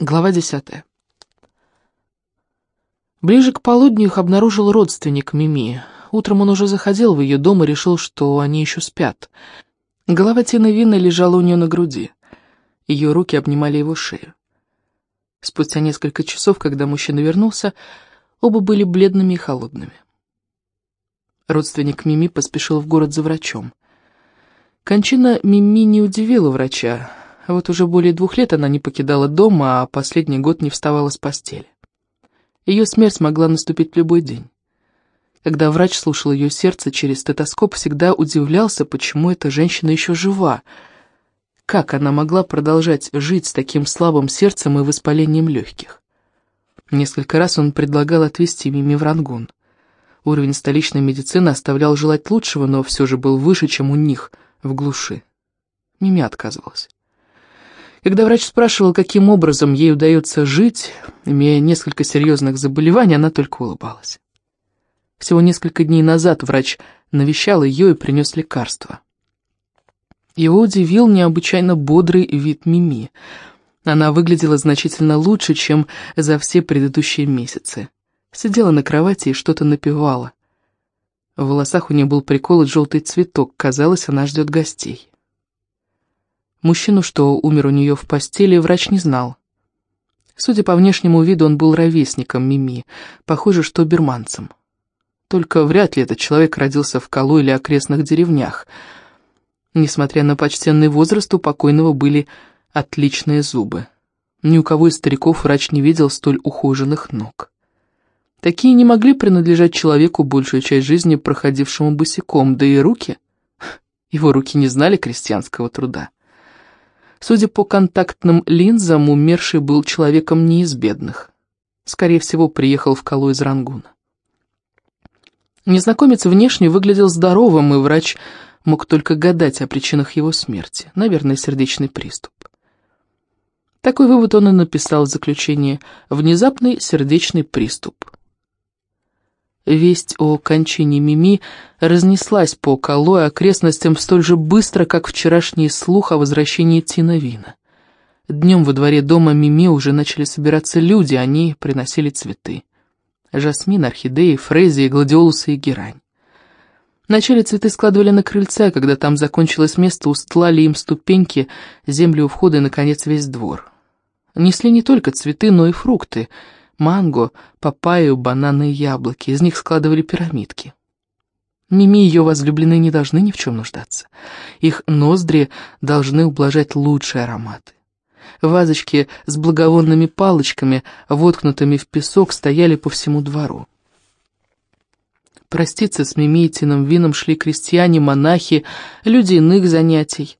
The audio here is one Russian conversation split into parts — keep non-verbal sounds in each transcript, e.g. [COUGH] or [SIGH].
Глава десятая. Ближе к полудню их обнаружил родственник Мими. Утром он уже заходил в ее дом и решил, что они еще спят. Голова Тины Винны лежала у нее на груди. Ее руки обнимали его шею. Спустя несколько часов, когда мужчина вернулся, оба были бледными и холодными. Родственник Мими поспешил в город за врачом. Кончина Мими не удивила врача. Вот уже более двух лет она не покидала дома, а последний год не вставала с постели. Ее смерть могла наступить в любой день. Когда врач слушал ее сердце через стетоскоп, всегда удивлялся, почему эта женщина еще жива. Как она могла продолжать жить с таким слабым сердцем и воспалением легких? Несколько раз он предлагал отвезти Мими в Рангун. Уровень столичной медицины оставлял желать лучшего, но все же был выше, чем у них, в глуши. Мими отказывалась. Когда врач спрашивал, каким образом ей удается жить, имея несколько серьезных заболеваний, она только улыбалась. Всего несколько дней назад врач навещал ее и принес лекарства. Его удивил необычайно бодрый вид Мими. Она выглядела значительно лучше, чем за все предыдущие месяцы. Сидела на кровати и что-то напевала. В волосах у нее был приколот желтый цветок, казалось, она ждет гостей. Мужчину, что умер у нее в постели, врач не знал. Судя по внешнему виду, он был ровесником Мими, похоже, что берманцем. Только вряд ли этот человек родился в Калу или окрестных деревнях. Несмотря на почтенный возраст, у покойного были отличные зубы. Ни у кого из стариков врач не видел столь ухоженных ног. Такие не могли принадлежать человеку большую часть жизни, проходившему босиком, да и руки. [LAUGHS] Его руки не знали крестьянского труда. Судя по контактным линзам, умерший был человеком не из бедных. Скорее всего, приехал в Калу из Рангуна. Незнакомец внешне выглядел здоровым, и врач мог только гадать о причинах его смерти. Наверное, сердечный приступ. Такой вывод он и написал в заключении «Внезапный сердечный приступ». Весть о кончине Мими разнеслась по Кало и окрестностям столь же быстро, как вчерашний слух о возвращении Тина Вина. Днем во дворе дома Мими уже начали собираться люди, они приносили цветы. Жасмин, орхидеи, фрезии, гладиолусы и герань. Вначале цветы складывали на крыльце, когда там закончилось место, устлали им ступеньки, землю у входа и, наконец, весь двор. Несли не только цветы, но и фрукты — манго, папайю, бананы и яблоки. Из них складывали пирамидки. Мими и ее возлюбленные не должны ни в чем нуждаться. Их ноздри должны ублажать лучшие ароматы. Вазочки с благовонными палочками, воткнутыми в песок, стояли по всему двору. Проститься с Мими и Тином Вином шли крестьяне, монахи, люди иных занятий.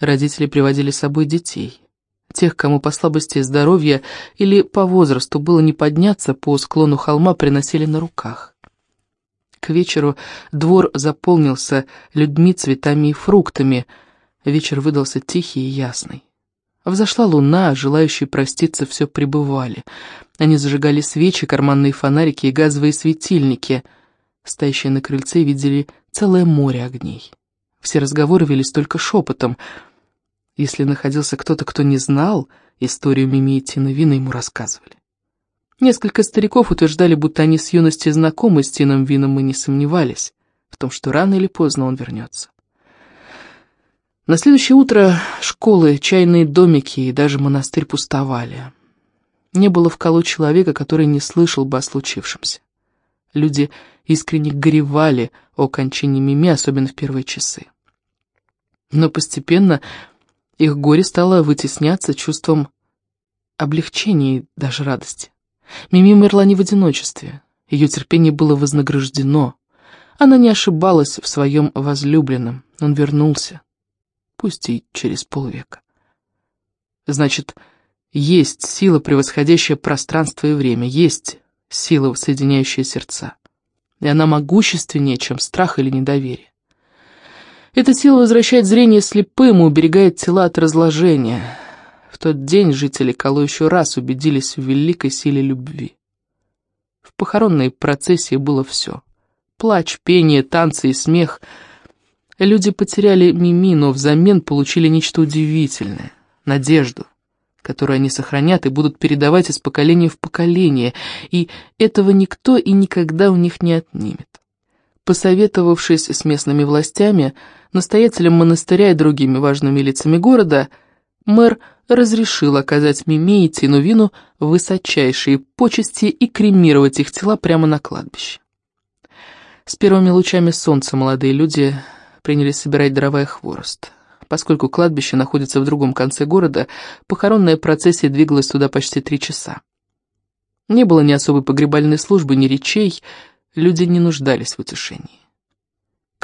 Родители приводили с собой детей. Тех, кому по слабости здоровья или по возрасту было не подняться по склону холма, приносили на руках. К вечеру двор заполнился людьми, цветами и фруктами. Вечер выдался тихий и ясный. Взошла луна, желающие проститься все пребывали. Они зажигали свечи, карманные фонарики и газовые светильники. Стоящие на крыльце видели целое море огней. Все разговоры велись только шепотом — если находился кто-то, кто не знал, историю Мими и Тина Вина ему рассказывали. Несколько стариков утверждали, будто они с юности знакомы с Тином Вином и не сомневались в том, что рано или поздно он вернется. На следующее утро школы, чайные домики и даже монастырь пустовали. Не было в Калу человека, который не слышал бы о случившемся. Люди искренне горевали о кончине Мими, особенно в первые часы. Но постепенно их горе стало вытесняться чувством облегчения и даже радости. Мими умерла не в одиночестве. Ее терпение было вознаграждено. Она не ошибалась в своем возлюбленном. Он вернулся. Пусть и через полвека. Значит, есть сила, превосходящая пространство и время. Есть сила, соединяющая сердца. И она могущественнее, чем страх или недоверие. Эта сила возвращает зрение слепым и уберегает тела от разложения. В тот день жители Кало еще раз убедились в великой силе любви. В похоронной процессии было все. Плач, пение, танцы и смех. Люди потеряли Мими, но взамен получили нечто удивительное — надежду. которую они сохранят и будут передавать из поколения в поколение, и этого никто и никогда у них не отнимет. Посоветовавшись с местными властями, настоятелем монастыря и другими важными лицами города, мэр разрешил оказать Миме и Тинувину высочайшие почести и кремировать их тела прямо на кладбище. С первыми лучами солнца молодые люди принялись собирать дрова и хворост. Поскольку кладбище находится в другом конце города, похоронная процессия двигалась туда почти три часа. Не было ни особой погребальной службы, ни речей, люди не нуждались в утешении.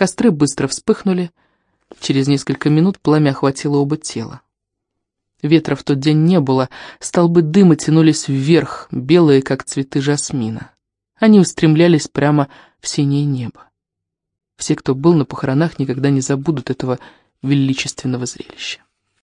Костры быстро вспыхнули, через несколько минут пламя охватило оба тела. Ветра в тот день не было, столбы дыма тянулись вверх, белые, как цветы жасмина. Они устремлялись прямо в синее небо. Все, кто был на похоронах, никогда не забудут этого величественного зрелища.